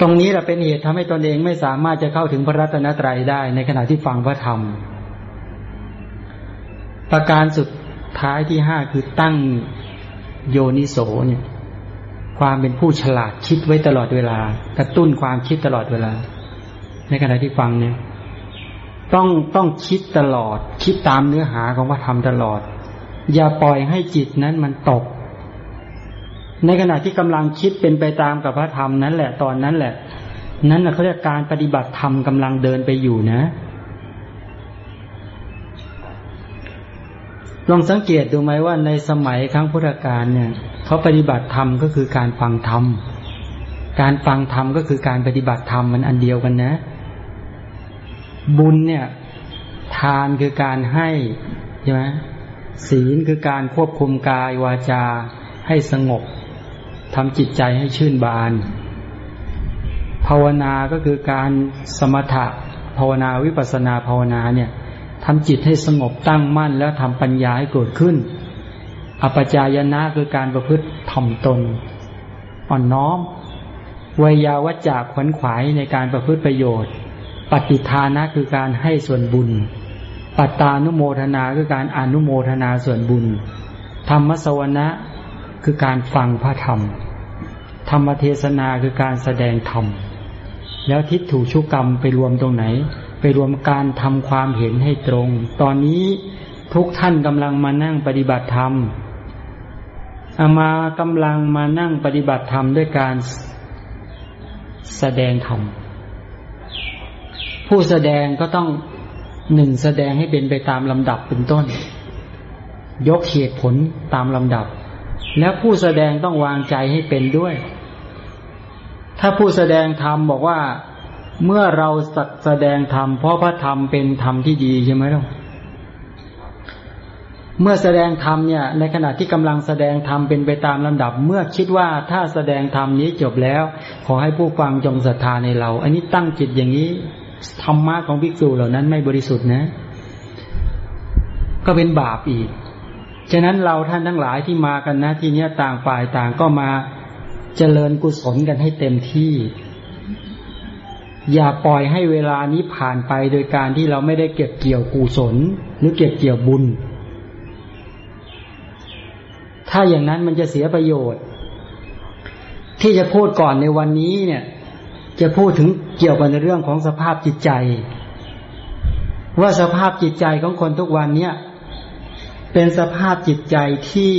ตรงนี้แหละเป็นเหตุทำให้ตนเองไม่สามารถจะเข้าถึงพระรัตนตรัยได้ ในขณะที่ฟังพระธรรม ประการสุดท้ายที่ห้าคือตั้งโยนิโสเนี่ย ความเป็นผู้ฉลาดคิดไว้ตลอดเวลา กระตุ้นความคิดตลอดเวลา ในขณะที่ฟังเนี่ย ต้องต้องคิดตลอด คิดตามเนื้อหาของพระธรรมตลอด อย่าปล่อยให้จิตนั้นมันตก ในขณะที่กำลังคิดเป็นไปตามกับพระธรรมนั้นแหละตอนนั้นแหละ นั้นเขาเรียกการปฏิบัติธรรมกำลังเดินไปอยู่นะลองสังเกตดูไหมว่าในสมัยครั้งพุทธกาลเนี่ยเขาปฏิบัติธรรมก็คือการฟังธรรมการฟังธรรมก็คือการปฏิบัติธรรมมันอันเดียวกันนะ บุญเนี่ย ทานคือการให้ใช่ไหมศีลคือการควบคุมกายวาจาให้สงบ ทำจิตใจให้ชื่นบาน ภาวนาก็คือการสมถะภาวนาวิปัสนาภาวนาเนี่ยทำจิตให้สงบตั้งมั่น แล้วทำปัญญาให้เกิดขึ้น อปจายนะคือการประพฤติถ่อมตน อ่อนน้อมวยาวัจจากขวนขวายในการประพฤติประโยชน์ ปฏิทานะคือการให้ส่วนบุญ ปัตตานุโมทนาคือการอนุโมทนาส่วนบุญ ธรรมสวนะ คือการฟังพระธรรม ธรรมเทศนาคือการแสดงธรรม แล้วทิฏถูชุกรรมไปรวมตรงไหน ไปรวมการทำความเห็นให้ตรง ตอนนี้ทุกท่านกำลังมานั่งปฏิบัติธรรมอามากำลังมานั่งปฏิบัติธรรมด้วยการแสดงธรรม ผู้แสดงก็ต้องหนึ่งแสดงให้เป็นไปตามลำดับเป็นต้น ยกเหตุผลตามลำดับ และผู้แสดงต้องวางใจให้เป็นด้วย ถ้าผู้แสดงธรรมบอกว่าเมื่อเราแสดงธรรมเพราะพระธรรมเป็นธรรมที่ดีใช่ไหมล่ะเมื่อแสดงธรรมเนี่ย ในขณะที่กำลังแสดงธรรมเป็นไปตามลำดับ เมื่อคิดว่าถ้าแสดงธรรมนี้จบแล้ว ขอให้ผู้ฟังจงศรัทธาในเรา อันนี้ตั้งจิตอย่างนี้ธรรมะของภิกษุเหล่านั้นไม่บริสุทธิ์นะ ก็เป็นบาปอีก ฉะนั้นเราท่านทั้งหลายที่มากันนะที่นี้ต่างฝ่ายต่างก็มาเจริญกุศลกันให้เต็มที่ อย่าปล่อยให้เวลานี้ผ่านไปโดยการที่เราไม่ได้เก็บเกี่ยวกุศล หรือเก็บเกี่ยวบุญ ถ้าอย่างนั้นมันจะเสียประโยชน์ ที่จะพูดก่อนในวันนี้เนี่ย จะพูดถึงเกี่ยวกับในเรื่องของสภาพจิตใจ ว่าสภาพจิตใจของคนทุกวันเนี่ย เป็นสภาพจิตใจที่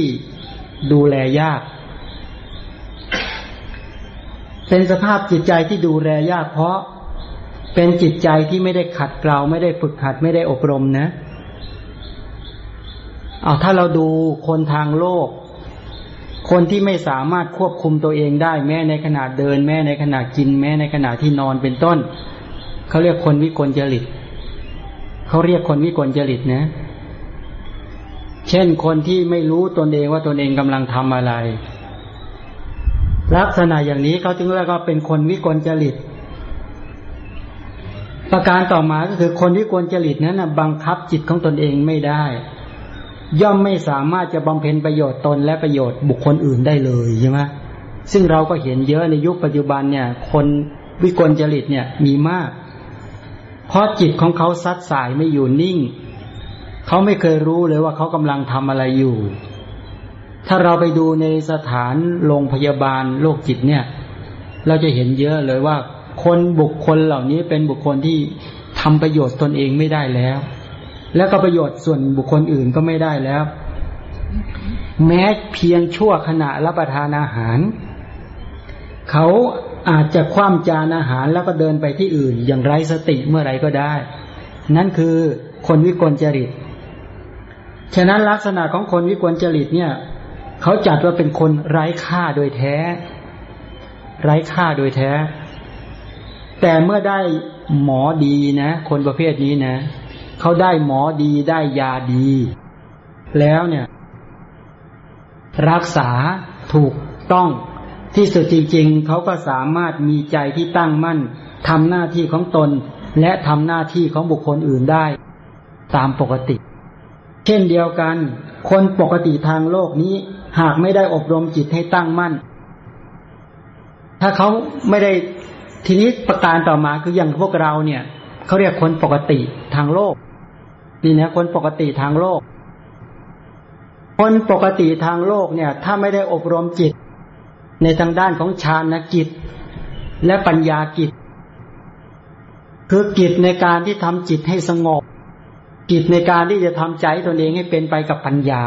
ดูแลยาก เป็นสภาพจิตใจที่ดูแลยาก เพราะเป็นจิตใจที่ไม่ได้ขัดเกลาไม่ได้ฝึกหัดไม่ได้อบรมนะเอาถ้าเราดูคนทางโลก คนที่ไม่สามารถควบคุมตัวเองได้แม้ในขณะเดิน แม้ในขณะกิน แม้ในขณะที่นอนเป็นต้นเขาเรียกคนวิกลจริตเขาเรียกคนวิกลจริตนะ เช่นคนที่ไม่รู้ตนเองว่าตนเองกำลังทำอะไร ลักษณะอย่างนี้เขาจึงเรียกว่าเป็นคนวิกลจริต ประการต่อมาก็คือคนที่ควรจริตนั้นนะบังคับจิตของตนเองไม่ได้ ย่อมไม่สามารถจะบำเพ็ญประโยชน์ตนและประโยชน์บุคคลอื่นได้เลยใช่ไหมซึ่งเราก็เห็นเยอะในยุคปัจจุบันเนี่ย คนวิกลจริตเนี่ยมีมาก เพราะจิตของเขาซัดสายไม่อยู่นิ่ง เขาไม่เคยรู้เลยว่าเขากำลังทำอะไรอยู่ ถ้าเราไปดูในสถานโรงพยาบาลโรคจิตเนี่ย เราจะเห็นเยอะเลยว่า คนบุคคลเหล่านี้เป็นบุคคลที่ทำประโยชน์ตนเองไม่ได้แล้ว แล้วก็ประโยชน์ส่วนบุคคลอื่นก็ไม่ได้แล้ว แม้เพียงชั่วขณะรับประทานอาหาร เขาอาจจะคว่ำจานอาหารแล้วก็เดินไปที่อื่น อย่างไร้สติเมื่อไรก็ได้ นั่นคือคนวิกลจริต ฉะนั้นลักษณะของคนวิกลจริตเนี่ยเขาจัดว่าเป็นคนไร้ค่าโดยแท้ ไร้ค่าโดยแท้ แต่เมื่อได้หมอดีนะ คนประเภทนี้นะเขาได้หมอดีได้ยาดี แล้วเนี่ย รักษาถูกต้องที่สุดจริง ๆ เขาก็สามารถมีใจที่ตั้งมั่นทำหน้าที่ของตน และทำหน้าที่ของบุคคลอื่นได้ ตามปกติเช่นเดียวกัน คนปกติทางโลกนี้ หากไม่ได้อบรมจิตให้ตั้งมั่น ถ้าเขาไม่ได้ทีนี้ประการต่อมาคืออย่างพวกเราเนี่ยเขาเรียกคนปกติทางโลก นี่นะคนปกติทางโลก คนปกติทางโลกเนี่ย ถ้าไม่ได้อบรมจิต ในทางด้านของฌานกิจ และปัญญากิจ คือกิจในการที่ทำจิตให้สงบ กิจในการที่จะทำใจตนเองให้เป็นไปกับปัญญา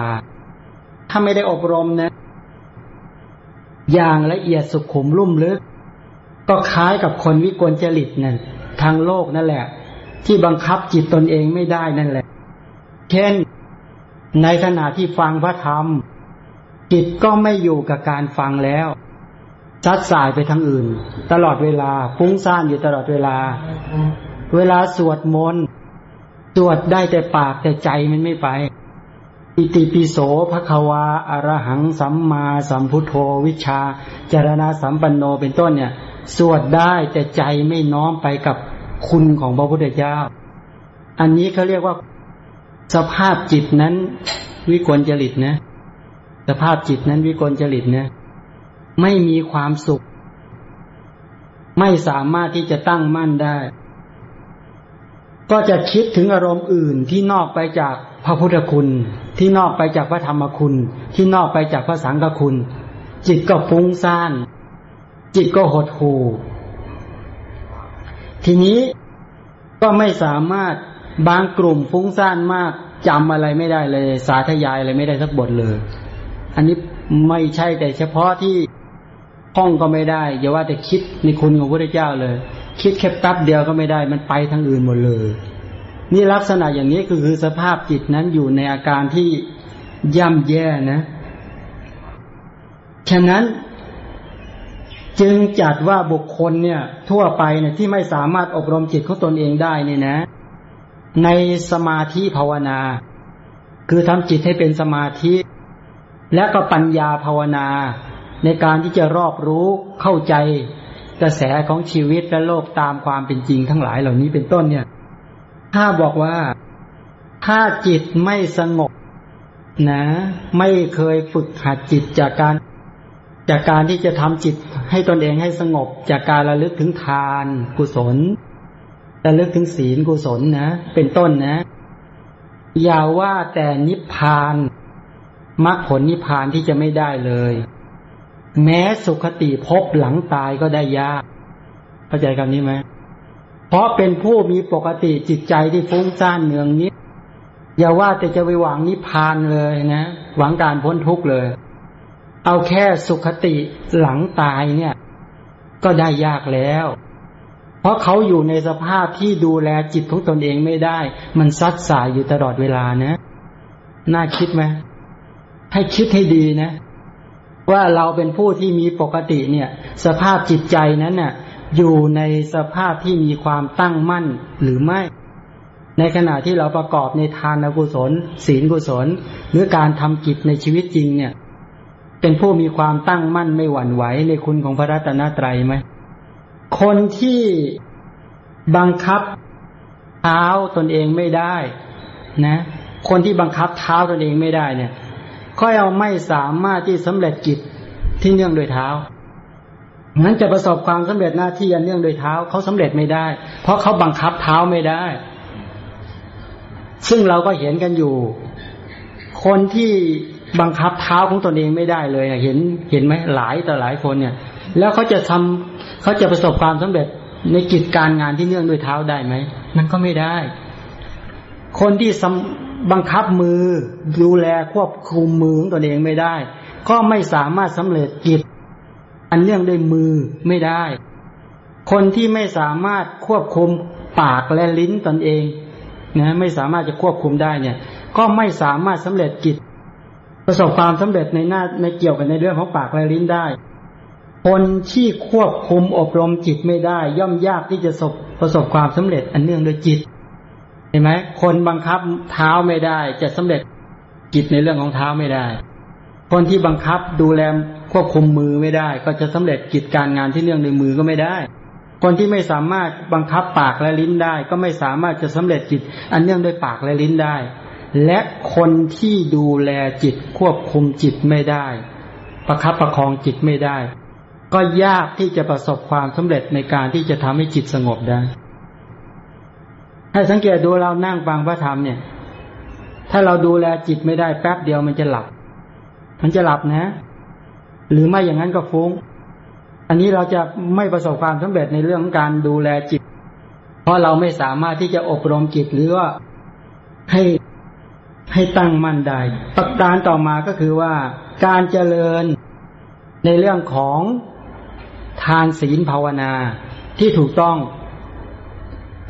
ถ้าไม่ได้อบรมนะ อย่างละเอียดสุขุมลุ่มลึก ก็คล้ายกับคนวิกลจริตนั่นทางโลกนั่นแหละ ที่บังคับจิตตนเองไม่ได้นั่นแหละ เช่น ในขณะที่ฟังพระธรรม จิตก็ไม่อยู่กับการฟังแล้วซัดสายไปทางอื่น ตลอดเวลาฟุ้งซ่านอยู่ตลอดเวลา เวลาสวดมนต์ สวดได้แต่ปากแต่ใจมันไม่ไป อิติปิโสภควาอารหังสัมมาสัมพุทโธวิชา จารณาสัมปันโนเป็นต้นเนี่ย สวดได้แต่ใจไม่น้อมไปกับคุณของพระพุทธเจ้า อันนี้เขาเรียกว่าสภาพจิตนั้น วิกลจริตนะ สภาพจิตนั้นวิกลจริตนะ ไม่มีความสุข ไม่สามารถที่จะตั้งมั่นได้ ก็จะคิดถึงอารมณ์อื่นที่นอกไปจากพระพุทธคุณ ที่นอกไปจากพระธรรมคุณ ที่นอกไปจากพระสังฆคุณ จิตก็ฟุ้งซ่าน จิตก็หดหู่ทีนี้ก็ไม่สามารถบางกลุ่มฟุ้งซ่านมากจำอะไรไม่ได้เลย สาธยายอะไรไม่ได้สักบทเลย อันนี้ไม่ใช่แต่เฉพาะที่ห้องก็ไม่ได้อย่าว่าแต่คิดในคุณของพระเจ้าเลย คิดแค่แป๊บเดียวก็ไม่ได้ มันไปทางอื่นหมดเลย นี่ลักษณะอย่างนี้คือสภาพจิตนั้นอยู่ในอาการที่ย่ำแย่นะ ฉะนั้นจึงจัดว่าบุคคลเนี่ย ทั่วไปเนี่ยที่ไม่สามารถอบรมจิตของตนเองได้เนี่ยนะ ในสมาธิภาวนา คือทำจิตให้เป็นสมาธิ และก็ปัญญาภาวนา ในการที่จะรอบรู้เข้าใจ กระแสของชีวิตและโลกตามความเป็นจริงทั้งหลายเหล่านี้เป็นต้นเนี่ย ถ้าบอกว่าถ้าจิตไม่สงบนะ ไม่เคยฝึกหัดจิตจากการ จากการที่จะทำจิตให้ตนเองให้สงบ จากการระลึกถึงทานกุศลระลึกถึงศีลกุศลนะเป็นต้นนะ อย่าว่าแต่นิพพานมรรคผลนิพพานที่จะไม่ได้เลย แม้สุขติพบหลังตายก็ได้ยากเข้าใจคำนี้ไหมเพราะเป็นผู้มีปกติจิตใจที่ฟุ้งซ่านเนืองนิดอย่าว่าแต่จะไปหวังนิพพานเลยนะ หวังการพ้นทุกข์เลย เอาแค่สุขติหลังตายเนี่ย ก็ได้ยากแล้ว เพราะเขาอยู่ในสภาพที่ดูแลจิตของตนเองไม่ได้ มันซัดสายอยู่ตลอดเวลานะ น่าคิดไหมให้คิดให้ดีนะ ว่าเราเป็นผู้ที่มีปกติเนี่ย สภาพจิตใจนั้นน่ะ อยู่ในสภาพที่มีความตั้งมั่นหรือไม่ ในขณะที่เราประกอบในทานกุศล ศีลกุศล หรือการทำกิจในชีวิตจริงเนี่ย เป็นผู้มีความตั้งมั่นไม่หวั่นไหวในคุณของพระรัตนตรัยไหมคนที่บังคับเท้าตนเองไม่ได้ นะ คนที่บังคับเท้าตนเองไม่ได้เนี่ย ก็เอาไม่สามารถที่สำเร็จกิจที่เนื่องโดยเท้านั้นจะประสบความสำเร็จหน้าที่อันเนื่องโดยเท้าเขาสำเร็จไม่ได้ เพราะเขาบังคับเท้าไม่ได้ ซึ่งเราก็เห็นกันอยู่ คนที่บังคับเท้าของตนเองไม่ได้เลยเห็นเห็นไหมหลายต่อหลายคนเนี่ย แล้วเขาจะทำเขาจะประสบความสำเร็จในกิจการงานที่เนื่องโดยเท้าได้ไหมมันก็ไม่ได้ คนที่ บังคับมือ ดูแลควบคุมมือของตนเองไม่ได้ ก็ไม่สามารถสำเร็จกิจ อันเนื่องด้วยมือไม่ได้ คนที่ไม่สามารถควบคุมปากและลิ้นตนเองนะไม่สามารถจะควบคุมได้เนี่ย ก็ไม่สามารถสำเร็จกิจ ประสบความสำเร็จในหน้าในเกี่ยวกับในเรื่องของปากและลิ้นได้ คนที่ควบคุมอบรมจิตไม่ได้ ย่อมยากที่จะประสบความสำเร็จอันเนื่องโดยจิต เห็นไหมคนบังคับเท้าไม่ได้ จะสำเร็จกิจในเรื่องของเท้าไม่ได้ คนที่บังคับดูแลควบคุมมือไม่ได้ ก็จะสำเร็จกิจการงานที่เนื่องในมือก็ไม่ได้ คนที่ไม่สามารถบังคับปากและลิ้นได้ ก็ไม่สามารถจะสำเร็จกิจอันเนื่องด้วยปากและลิ้นได้ และคนที่ดูแลจิตควบคุมจิตไม่ได้ ประคับประคองจิตไม่ได้ ก็ยากที่จะประสบความสำเร็จในการที่จะทำให้จิตสงบได้ ให้สังเกตดูเรานั่งฟังพระธรรมเนี่ย ถ้าเราดูแลจิตไม่ได้แป๊บเดียวมันจะหลับ มันจะหลับนะ หรือไม่อย่างนั้นก็ฟุง้ง อันนี้เราจะไม่ประสบความสำเร็จในเรื่องของการดูแลจิต เพราะเราไม่สามารถที่จะอบรมจิตหรือว่าให้ให้ตั้งมั่นได้ ประการต่อมาก็คือว่าการเจริญในเรื่องของทานศีลภาวนาที่ถูกต้อง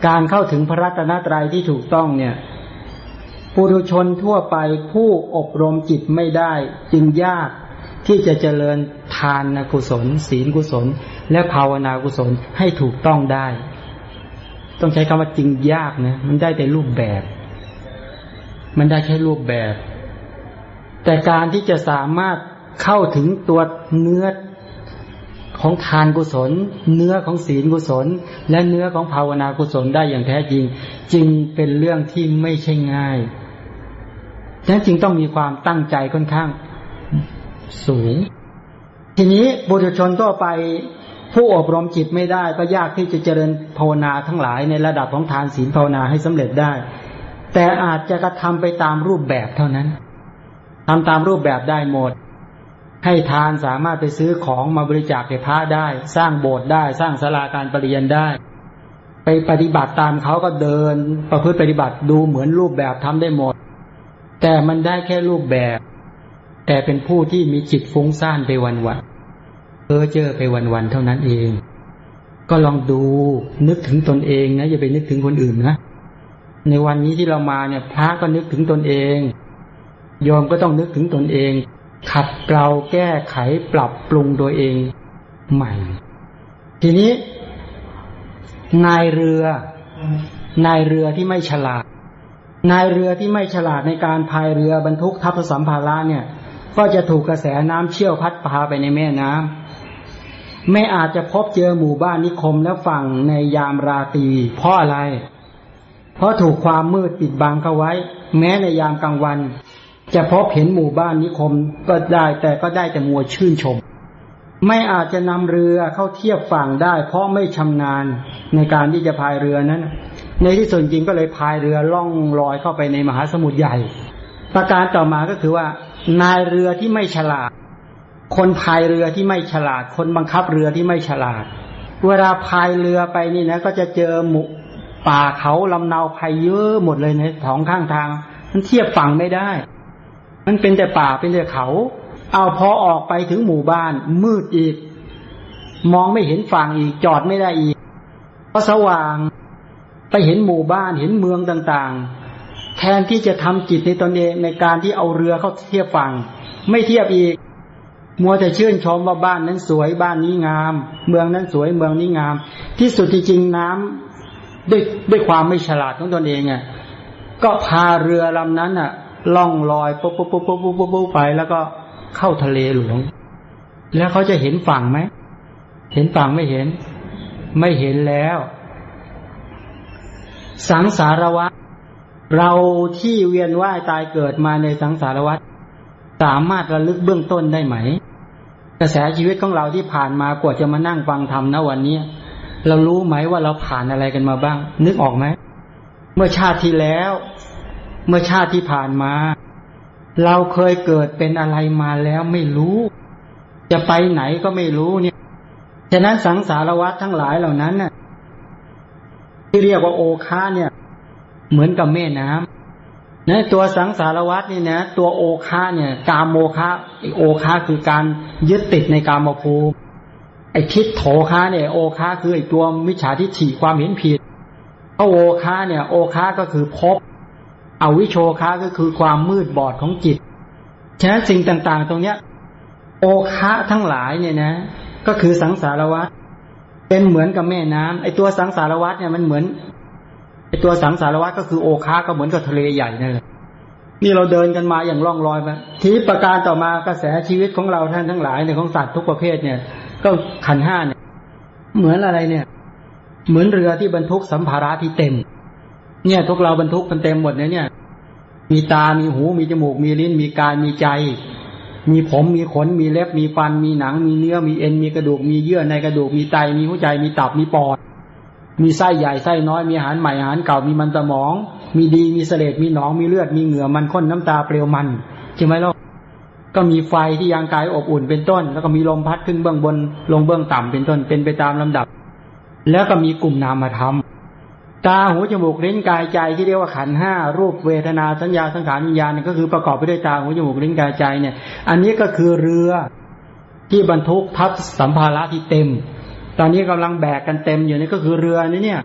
การเข้าถึงพระรัตนตรัยที่ถูกต้องเนี่ยปุถุชนทั่วไปผู้อบรมจิตไม่ได้จึงยากที่จะเจริญทานกุศล ศีลกุศล และภาวนากุศลให้ถูกต้องได้ ต้องใช้คำว่าจริงยากนะมันได้แต่รูปแบบ มันได้แค่รูปแบบ แต่การที่จะสามารถเข้าถึงตัวเนื้อ ของทานกุศล เนื้อของศีลกุศล และเนื้อของภาวนากุศลได้อย่างแท้จริง จึงเป็นเรื่องที่ไม่ใช่ง่ายฉะนั้นจึงต้องมีความตั้งใจค่อนข้าง สูง ทีนี้บุตรชนทั่วไปผู้อบรมจิตไม่ได้ก็ยากที่จะเจริญภาวนาทั้งหลายในระดับของทานศีลภาวนาให้สำเร็จได้ แต่อาจจะกระทำไปตามรูปแบบเท่านั้นทำตามรูปแบบได้หมด ให้ทานสามารถไปซื้อของมาบริจาคแก่พระได้ สร้างโบสถ์ได้ สร้างศาลาการปรริยนได้ ไปปฏิบัติตามเขาก็เดิน ประพฤติปฏิบัติดูเหมือนรูปแบบทำได้หมด แต่มันได้แค่รูปแบบ แต่เป็นผู้ที่มีจิตฟุ้งซ่านไปวันวันเออเจอไปวันวันเท่านั้นเอง ก็ลองดูนึกถึงตนเองนะอย่าไปนึกถึงคนอื่นนะในวันนี้ที่เรามาเนี่ยพระก็นึกถึงตนเองยอมก็ต้องนึกถึงตนเอง ขัดเกลาแก้ไขปรับปรุงโดยเองใหม่ ทีนี้ นายเรือ นายเรือที่ไม่ฉลาด นายเรือที่ไม่ฉลาดในการพายเรือบรรทุกทัพสัมภาระเนี่ย ก็จะถูกกระแสน้ำเชี่ยวพัดพาไปในแม่น้ำไม่อาจจะพบเจอหมู่บ้านนิคมและฝั่งในยามราตรีเพราะอะไร เพราะถูกความมืดปิดบังเข้าไว้ แม้ในยามกลางวัน จะพบเห็นหมู่บ้านนิคมก็ได้แต่ก็ได้แต่มัวชื่นชม ไม่อาจจะนำเรือเข้าเทียบฝั่งได้ เพราะไม่ชำนาญในการที่จะพายเรือนั้น ในที่สุดจริงก็เลยพายเรือล่องลอยเข้าไปในมหาสมุทรใหญ่ ประการต่อมาก็คือว่า นายเรือที่ไม่ฉลาด คนพายเรือที่ไม่ฉลาด คนบังคับเรือที่ไม่ฉลาด เวลาพายเรือไปนี่นะก็จะเจอหมู่ป่าเขาลำเนาภัยเยอะหมดเลยในท้องข้างทางมันเทียบฝั่งไม่ได้ มันเป็นแต่ป่าเป็นแต่เขา เอาพอออกไปถึงหมู่บ้าน มืดอีก มองไม่เห็นฝั่งอีกจอดไม่ได้อีกพอสว่างไปเห็นหมู่บ้านเห็นเมืองต่างๆ แทนที่จะทำจิตในตนเองในการที่เอาเรือเข้าเทียบฝั่ง ไม่เทียบอีก มัวแต่ชื่นชมว่าบ้านนั้นสวยบ้านนี้งาม เมืองนั้นสวยเมืองนี้งาม ที่สุดที่จริงน้ำด้วยด้วยความไม่ฉลาดของตนเองอะก็พาเรือลำนั้นอะ ล่องลอยปุ๊บปุ๊บปุ๊บปุ๊บปุ๊บปุ๊บไป แล้วก็เข้าทะเลหลวง แล้วเขาจะเห็นฝั่งไหมเห็นฝั่งไม่เห็น ไม่เห็นแล้ว สังสารวัฏเราที่เวียนว่ายตายเกิดมาในสังสารวัฏสามารถระลึกเบื้องต้นได้ไหม กระแสชีวิตของเราที่ผ่านมากว่าจะมานั่งฟังธรรมนะวันนี้เรารู้ไหมว่าเราผ่านอะไรกันมาบ้าง นึกออกไหมเมื่อชาติที่แล้ว เมื่อชาติที่ผ่านมา เราเคยเกิดเป็นอะไรมาแล้วไม่รู้ จะไปไหนก็ไม่รู้เนี่ย ฉะนั้นสังสารวัฏทั้งหลายเหล่านั้นน่ะ ที่เรียกว่าโอคาเนี่ย เหมือนกับแม่น้ำนะตัวสังสารวัฏนี่นะ ตัวโอคาเนี่ย กามโมคาโอคาคือการยึดติดในกามภูมิไอ้คิดโถคาเนี่ย โอคาคือไอตัวมิจฉาทิฏฐิความเห็นผิดเพราะโอคาเนี่ย โอคาก็คือพบ อวิโชคะก็คือความมืดบอดของจิต ฉะนั้นสิ่งต่างๆ ตรงเนี้ย โอคะทั้งหลายเนี่ยนะ ก็คือสังสารวัฏเป็นเหมือนกับแม่น้ำไอตัวสังสารวัฏเนี่ยมันเหมือนไอตัวสังสารวัฏก็คือโอคะก็เหมือนกับทะเลใหญ่นั่นแหละนี่เราเดินกันมาอย่างล่องลอยไปทีประการต่อมากระแสชีวิตของเราท่านทั้งหลายในของสัตว์ทุกประเภทเนี่ย ก็ขันห้าเนี่ย เหมือนอะไรเนี่ย เหมือนเรือที่บรรทุกสัมภาระที่เต็ม เนี่ยทุกเราบรรทุกกันเต็มหมดเนี่ยเนี่ย มีตา มีหู มีจมูก มีลิ้น มีกาย มีใจ มีผม มีขน มีเล็บ มีฟัน มีหนัง มีเนื้อ มีเอ็น มีกระดูก มีเยื่อในกระดูก มีไต มีหัวใจ มีตับ มีปอด มีไส้ใหญ่ ไส้น้อย มีอาหารใหม่ อาหารเก่า มีมันสมอง มีดี มีเสลดมีหนอง มีเลือด มีเหงื่อ มันข้นน้ำตาเปลวมันใช่ไหมล่ะก็มีไฟที่ยางกายอบอุ่นเป็นต้น แล้วก็มีลมพัดขึ้นเบื้องบน ลงเบื้องต่ำเป็นต้น เป็นไปตามลำดับ แล้วก็มีกลุ่มนามธรรม ตาหูจมูกลิ้นกายใจที่เรียกว่าขันห้ารูปเวทนาสัญญาสังขารวิญญาณก็คือประกอบไปด้วยตาหูจมูกลิ้นกายใจเนี่ย อันนี้ก็คือเรือที่บรรทุกทับสัมภาระที่เต็ม ตอนนี้กำลังแบกกันเต็มอยู่นี่ก็คือเรือนี่เนี่ย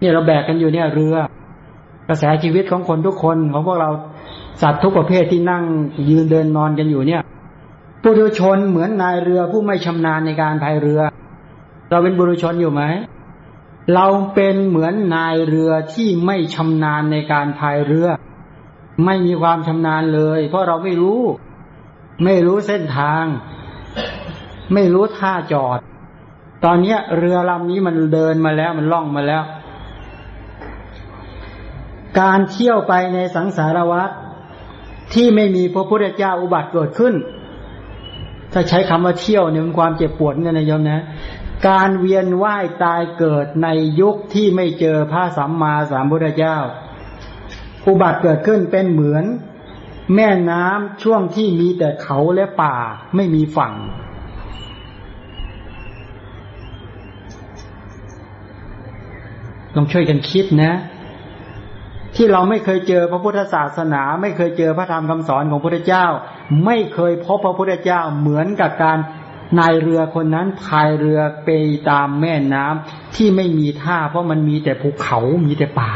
เนี่ยเราแบกกันอยู่เนี่ยเรือ กระแสชีวิตของคนทุกคนของพวกเราสัตว์ทุกประเภทที่นั่งยืนเดินนอนกันอยู่เนี่ยปุถุชนเหมือนนายเรือผู้ไม่ชำนาญในการพายเรือ เราเป็นบุรุชนอยู่ไหม เราเป็นเหมือนนายเรือที่ไม่ชำนาญในการพายเรือ ไม่มีความชำนาญเลย เพราะเราไม่รู้ ไม่รู้เส้นทาง ไม่รู้ท่าจอด ตอนนี้เรือลำนี้มันเดินมาแล้วมันล่องมาแล้ว การเที่ยวไปในสังสารวัฏที่ไม่มีพระพุทธเจ้าอุบัติเกิดขึ้น ถ้าใช้คำว่าเที่ยวเนี่ยมันความเจ็บปวดเนี่ยนะโยมนะ การเวียนว่ายตายเกิดในยุคที่ไม่เจอพระสัมมาสัมพุทธเจ้า อุบัติเกิดขึ้นเป็นเหมือน แม่น้ำช่วงที่มีแต่เขาและป่าไม่มีฝั่งลองช่วยกันคิดนะ ที่เราไม่เคยเจอพระพุทธศาสนา ไม่เคยเจอพระธรรมคำสอนของพระพุทธเจ้า ไม่เคยพบพระพุทธเจ้าเหมือนกับการ นายเรือคนนั้นพายเรือไปตามแม่น้ำที่ไม่มีท่า เพราะมันมีแต่ภูเขามีแต่ป่า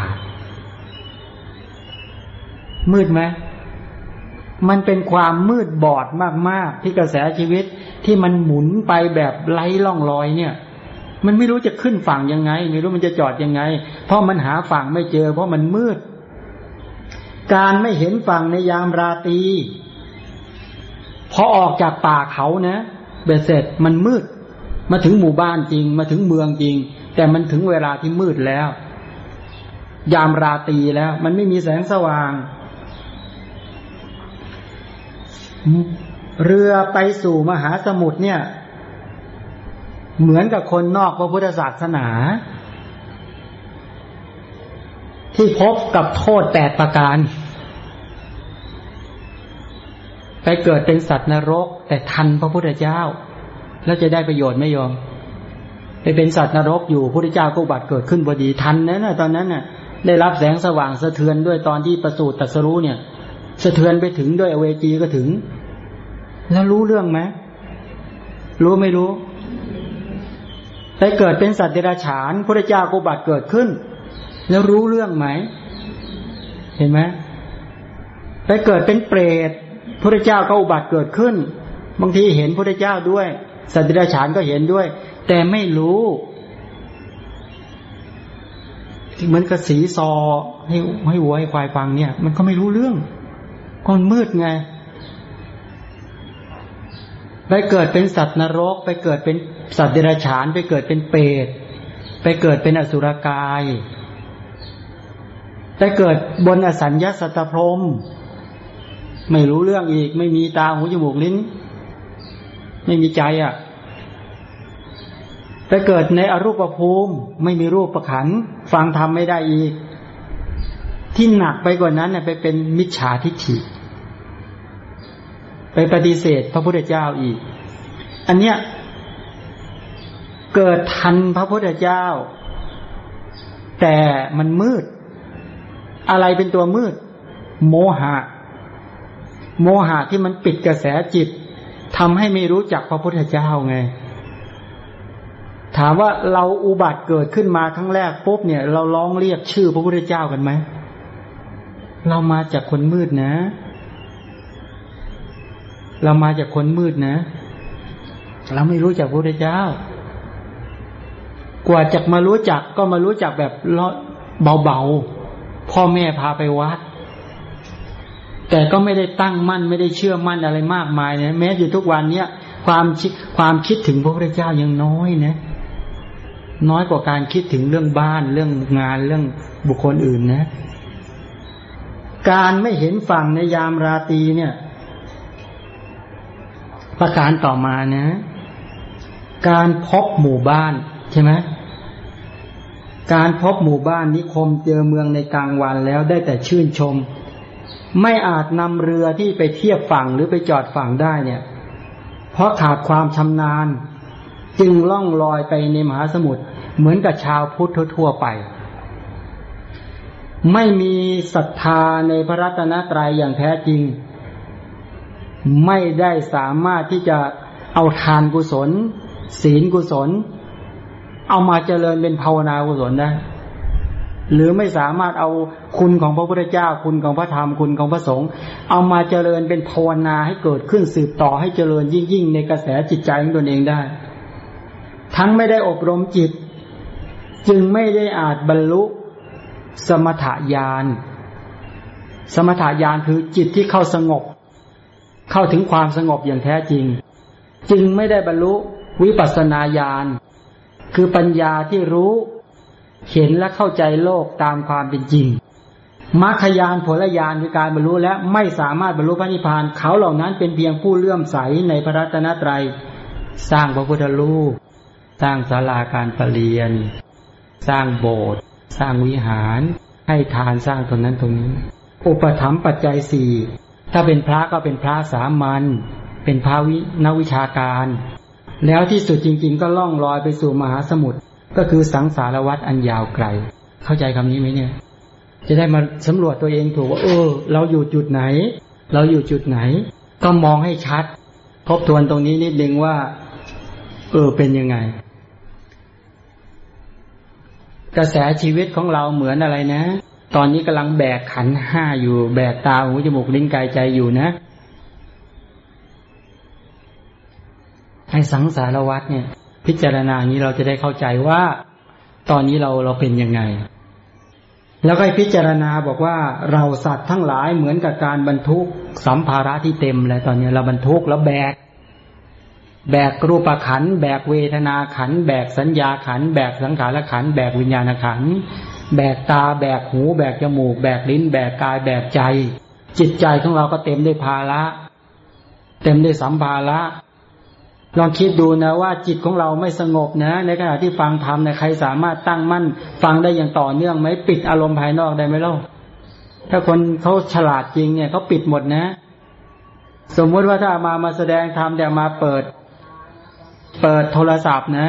มืดไหมมันเป็นความมืดบอดมากๆ ที่กระแสชีวิตที่มันหมุนไปแบบไร้ล่องรอยเนี่ย มันไม่รู้จะขึ้นฝั่งยังไง ไม่รู้มันจะจอดยังไง เพราะมันหาฝั่งไม่เจอ เพราะมันมืด การไม่เห็นฝั่งในยามราตรีพอออกจากป่าเขานะ เบ็ดเสร็จมันมืด มาถึงหมู่บ้านจริง มาถึงเมืองจริง แต่มันถึงเวลาที่มืดแล้ว ยามราตรีแล้ว มันไม่มีแสงสว่าง เรือไปสู่มหาสมุทรเนี่ย เหมือนกับคนนอกพระพุทธศาสนา ที่พบกับโทษแปดประการ ไปเกิดเป็นสัตว์นรก แต่ทันพระพุทธเจ้า แล้วจะได้ประโยชน์ไม่ยอมไปเป็นสัตว์นรกอยู่พระพุทธเจ้าก็บัติเกิดขึ้นพอดีทันนะนะตอนนั้นน่ะ ได้รับแสงสว่างสะเทือนด้วยตอนที่ประสูติตรัสรู้เนี่ย สะเทือนไปถึงด้วยอเวจีก็ถึง แล้วรู้เรื่องไหมรู้ไม่รู้ไปเกิดเป็นสัตว์เดรัจฉานพระเจ้าก็บัติเกิดขึ้น แล้วรู้เรื่องไหม เห็นไหมไปเกิดเป็นเปรต พระเจ้าก็อุบัติเกิดขึ้น บางทีเห็นพระเจ้าด้วย สัตว์เดรัจฉานก็เห็นด้วย แต่ไม่รู้เหมือนกระสีซอให้ให้วัวให้ควายฟังเนี่ย มันก็ไม่รู้เรื่องก็มันมืดไง ไปเกิดเป็นสัตว์นรก ไปเกิดเป็นสัตว์เดรัจฉาน ไปเกิดเป็นเปรตไปเกิดเป็นอสุรกาย ไปเกิดบนอสัญญาสัตพรม ไม่รู้เรื่องอีก ไม่มีตาหูจมูกลิ้น ไม่มีใจอะไปเกิดในอรูปภูมิ ไม่มีรูปประขันฟังธรรมไม่ได้อีก ที่หนักไปกว่านั้นเนี่ยไปเป็นมิจฉาทิฏฐิไปปฏิเสธพระพุทธเจ้าอีก อันเนี้ยเกิดทันพระพุทธเจ้า แต่มันมืด อะไรเป็นตัวมืด โมหะ โมหะที่มันปิดกระแสจิตทำให้ไม่รู้จักพระพุทธเจ้าไง ถามว่าเราอุบัติเกิดขึ้นมาครั้งแรกปุ๊บเนี่ย เราร้องเรียกชื่อพระพุทธเจ้ากันไหมเรามาจากคนมืดนะ เรามาจากคนมืดนะ เราไม่รู้จักพระพุทธเจ้า กว่าจะมารู้จักก็มารู้จักแบบเบาๆพ่อแม่พาไปวัด แต่ก็ไม่ได้ตั้งมั่นไม่ได้เชื่อมั่นอะไรมากมายเนะแม้อยู่ทุกวันเนี้ยความคิดความคิดถึงพระพุทธเจ้ายังน้อยนะ น้อยกว่าการคิดถึงเรื่องบ้านเรื่องงานเรื่องบุคคลอื่นนะ การไม่เห็นฝั่งในยามราตรีเนี่ย ประการต่อมานะ การพบหมู่บ้านใช่ไหมการพบหมู่บ้านนิคมเจอเมืองในกลางวันแล้วได้แต่ชื่นชม ไม่อาจนำเรือที่ไปเทียบฝั่งหรือไปจอดฝั่งได้เนี่ย เพราะขาดความชำนาญ จึงล่องลอยไปในมหาสมุทรเหมือนกับชาวพุทธทั่วไป ไม่มีศรัทธาในพระรัตนตรัยอย่างแท้จริง ไม่ได้สามารถที่จะเอาทานกุศล ศีลกุศล เอามาเจริญเป็นภาวนากุศลได้ หรือไม่สามารถเอาคุณของพระพุทธเจ้า คุณของพระธรรมคุณของพระสงฆ์เอามาเจริญเป็นภาวนาให้เกิดขึ้นสืบต่อให้เจริญยิ่งยิ่งในกระแสจิตใจของตนเองได้ ทั้งไม่ได้อบรมจิต จึงไม่ได้อาจบรรลุสมถญาณสมถญาณคือจิตที่เข้าสงบ เข้าถึงความสงบอย่างแท้จริง จึงไม่ได้บรรลุวิปัสสนาญาณคือปัญญาที่รู้ เห็นและเข้าใจโลกตามความเป็นจริงมรรคยานผลยานคือการบรรลุและไม่สามารถบรรลุพระนิพพาน เขาเหล่านั้นเป็นเพียงผู้เลื่อมใสในพระรัตนตรัย สร้างพระพุทธรูป สร้างศาลาการประเรียน สร้างโบสถ์สร้างวิหาร ให้ทานสร้างตรงนั้นตรงนี้ อุปถัมภ์ปัจจัยสี่ถ้าเป็นพระก็เป็นพระสามัญเป็นพระวินวิชาการ แล้วที่สุดจริง ๆ ก็ล่องลอยไปสู่มหาสมุทร ก็คือสังสารวัฏอันยาวไกล เข้าใจคำนี้ไหมเนี่ย จะได้มาสำรวจตัวเองถูกว่า เออ เราอยู่จุดไหน เราอยู่จุดไหน ก็มองให้ชัด ทบทวนตรงนี้นิดนึงว่า เออเป็นยังไง กระแสชีวิตของเราเหมือนอะไรนะ ตอนนี้กำลังแบกขันห้าอยู่ แบกตาหูจมูกลิ้นกายใจอยู่นะให้สังสารวัตเนี่ย พิจารณานี้เราจะได้เข้าใจว่า ตอนนี้เราเราเป็นยังไง แล้วก็พิจารณาบอกว่าเราสัตว์ทั้งหลายเหมือนกับการบรรทุกสัมภาระที่เต็มเลยตอนนี้เราบรรทุกแล้วแบก แบกรูปขัน แบกเวทนาขัน แบกสัญญาขัน แบกสังขารขัน แบกวิญญาณขัน แบกตา แบกหู แบกจมูก แบกลิ้น แบกกาย แบกใจ จิตใจของเราก็เต็มด้วยภาระ เต็มด้วยสัมภาระ ลองคิดดูนะว่าจิตของเราไม่สงบนะ ในขณะที่ฟังธรรมเนี่ยใครสามารถตั้งมั่น ฟังได้อย่างต่อเนื่องไหมปิดอารมณ์ภายนอกได้ไหมเล่ะถ้าคนเขาฉลาดจริงเนี่ยเขาปิดหมดนะ สมมติว่าถ้ามามาแสดงธรรมแต่มาเปิด เปิดโทรศัพท์นะ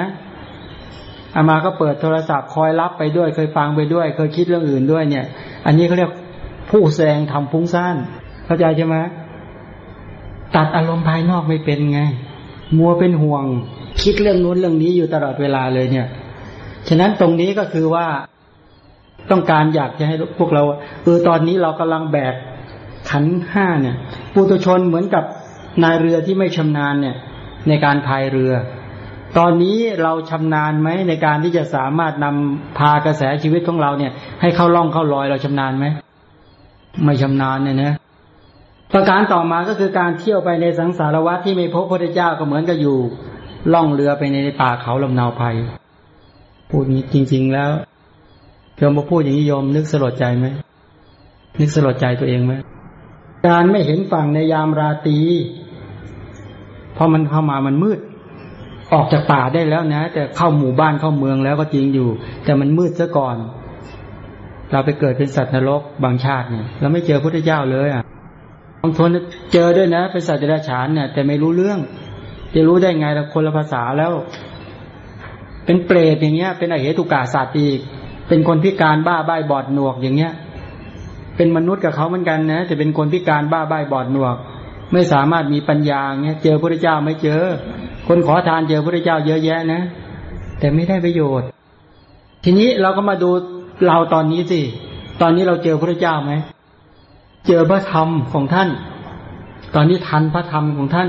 อามาก็เปิดโทรศัพท์คอยรับไปด้วย เคยฟังไปด้วย เคยคิดเรื่องอื่นด้วยเนี่ย อันนี้เขาเรียกผู้แสดงทำฟุ้งซ่านเข้าใจใช่ไหมตัดอารมณ์ภายนอกไม่เป็นไง มัวเป็นห่วง คิดเรื่องนู้นเรื่องนี้อยู่ตลอดเวลาเลยเนี่ย ฉะนั้นตรงนี้ก็คือว่าต้องการอยากจะให้พวกเราเออตอนนี้เรากำลังแบกขันห้าเนี่ยปุตุชนเหมือนกับนายเรือที่ไม่ชำนาญเนี่ย ในการพายเรือ ตอนนี้เราชำนาญไหมในการที่จะสามารถนำพากระแสชีวิตของเราเนี่ย ให้เข้าล่องเข้าลอยเราชำนาญไหมไม่ชำนาญเนี่ยนะ ประการต่อมาก็คือการเที่ยวไปในสังสารวัฏที่ไม่พบพระเจ้าก็เหมือนกับอยู่ล่องเรือไปในป่าเขาลำนาวภัยพูดนี้จริง ๆแล้วโยมมาพูดอย่างนี้โยมนึกสลดใจไหมนึกสลดใจตัวเองไหมการไม่เห็นฝั่งในยามราตรีพอมันเข้ามามันมืด ออกจากป่าได้แล้วนะ แต่เข้าหมู่บ้านเข้าเมืองแล้วก็จริงอยู่ แต่มันมืดซะก่อน เราไปเกิดเป็นสัตว์นรกบางชาติเนี่ยเราไม่เจอพระเจ้าเลยอะางคนเจอด้วยนะเป็นสัตว์เดรัจฉานเนี่ยแต่ไม่รู้เรื่อง จะรู้ได้ไงเราคนละภาษาแล้ว เป็นเปรตอย่างเงี้ย เป็นอเหตุกาศาสตร์อีก เป็นคนพิการบ้าใบบอดหนวกอย่างเงี้ย เป็นมนุษย์กับเขาเหมือนกันนะแต่เป็นคนพิการบ้าใบบอดหนวก ไม่สามารถมีปัญญาเงี้ย เจอพระเจ้าไม่เจอ คนขอทานเจอพระเจ้าเยอะแยะนะ แต่ไม่ได้ประโยชน์ ทีนี้เราก็มาดูเราตอนนี้สิตอนนี้เราเจอพระเจ้าไหม เจอพระธรรมของท่าน ตอนนี้ทันพระธรรมของท่าน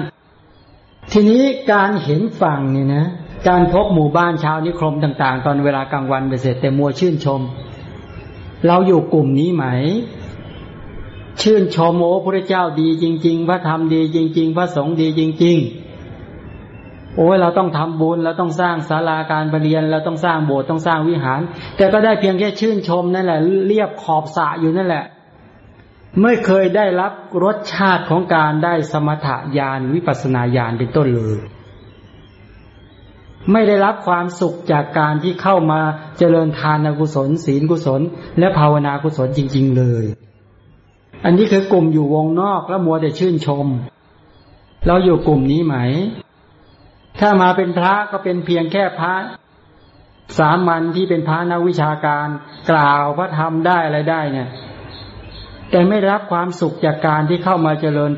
ทีนี้การเห็นฝั่งเนี่ยนะ การพบหมู่บ้านชาวนิคมต่าง ๆ ตอนเวลากลางวันไปเสร็จแต่มัวชื่นชม เราอยู่กลุ่มนี้ไหม ชื่นชมโอ้พระเจ้าดีจริง ๆ พระธรรมดีจริง ๆ พระสงฆ์ดีจริง ๆโอ้ยเราต้องทำบุญเราต้องสร้างศาลาการประเรียนเราต้องสร้างโบสถ์ต้องสร้างวิหาร แต่ก็ได้เพียงแค่ชื่นชมนั่นแหละ เรียบขอบสะอยู่นั่นแหละ ไม่เคยได้รับรสชาติของการได้สมถญาณวิปัสนาญาณเป็นต้นเลย ไม่ได้รับความสุขจากการที่เข้ามาเจริญทานกุศล ศีลกุศล และภาวนากุศลจริง ๆ เลย อันนี้คือกลุ่มอยู่วงนอกแล้วมัวแต่ชื่นชม เราอยู่กลุ่มนี้ไหม ถ้ามาเป็นพระก็เป็นเพียงแค่พระสามัญที่เป็นพระนักวิชาการ กล่าวพระธรรมได้อะไรได้เนี่ย แต่ไม่รับความสุขจากการที่เข้ามาเจริญ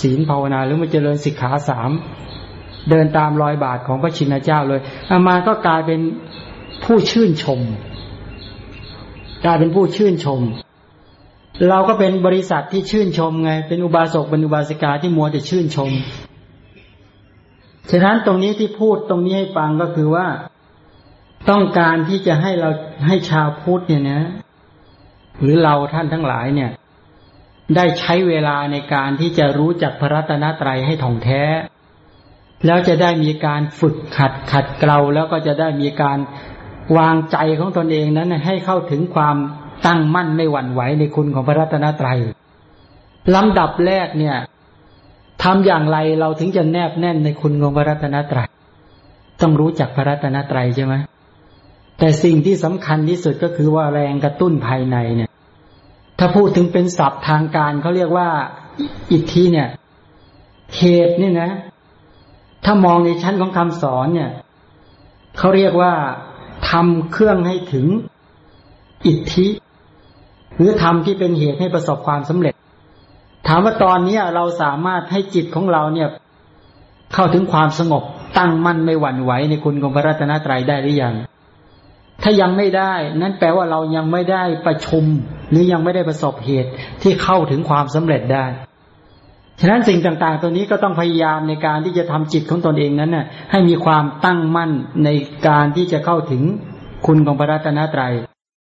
ศีลภาวนาหรือมาเจริญสิกขาสามเดินตามรอยบาทของพระชินเจ้าเลยอามาก็กลายเป็นผู้ชื่นชม กลายเป็นผู้ชื่นชม เราก็เป็นบริษัทที่ชื่นชมไง เป็นอุบาสกเป็นอุบาสิกาที่มัวแต่ชื่นชม ฉะนั้นตรงนี้ที่พูดตรงนี้ให้ฟังก็คือว่า ต้องการที่จะให้เราให้ชาวพุทธเนี่ยนะ หรือเราท่านทั้งหลายเนี่ย ได้ใช้เวลาในการที่จะรู้จักพระรัตนตรัยให้ถ่องแท้ แล้วจะได้มีการฝึกขัดขัดเกลาแล้วก็จะได้มีการวางใจของตนเองนั้นให้เข้าถึงความตั้งมั่นไม่หวั่นไหวในคุณของพระรัตนตรัยลำดับแรกเนี่ยทำอย่างไรเราถึงจะแนบแน่นในคุณของพระรัตนตรัยต้องรู้จักพระรัตนตรัยใช่ไหม แต่สิ่งที่สำคัญที่สุดก็คือว่าแรงกระตุ้นภายในเนี่ย ถ้าพูดถึงเป็นศัพท์ทางการเขาเรียกว่าอิทธิเนี่ยเหตุนี่นะ ถ้ามองในชั้นของคำสอนเนี่ยเขาเรียกว่าทำเครื่องให้ถึงอิทธิหรือทำที่เป็นเหตุให้ประสบความสำเร็จ ถามว่าตอนนี้เราสามารถให้จิตของเราเนี่ย เข้าถึงความสงบตั้งมั่นไม่หวั่นไหวในคุณของพระรัตนตรัยได้หรือยัง ถ้ายังไม่ได้ นั่นแปลว่าเรายังไม่ได้ประชุม หรือยังไม่ได้ประสบเหตุที่เข้าถึงความสำเร็จได้ ฉะนั้นสิ่งต่างๆ ตัวนี้ก็ต้องพยายามในการที่จะทำจิตของตนเองนั้นน่ะให้มีความตั้งมั่นในการที่จะเข้าถึงคุณของพระรัตนตรัย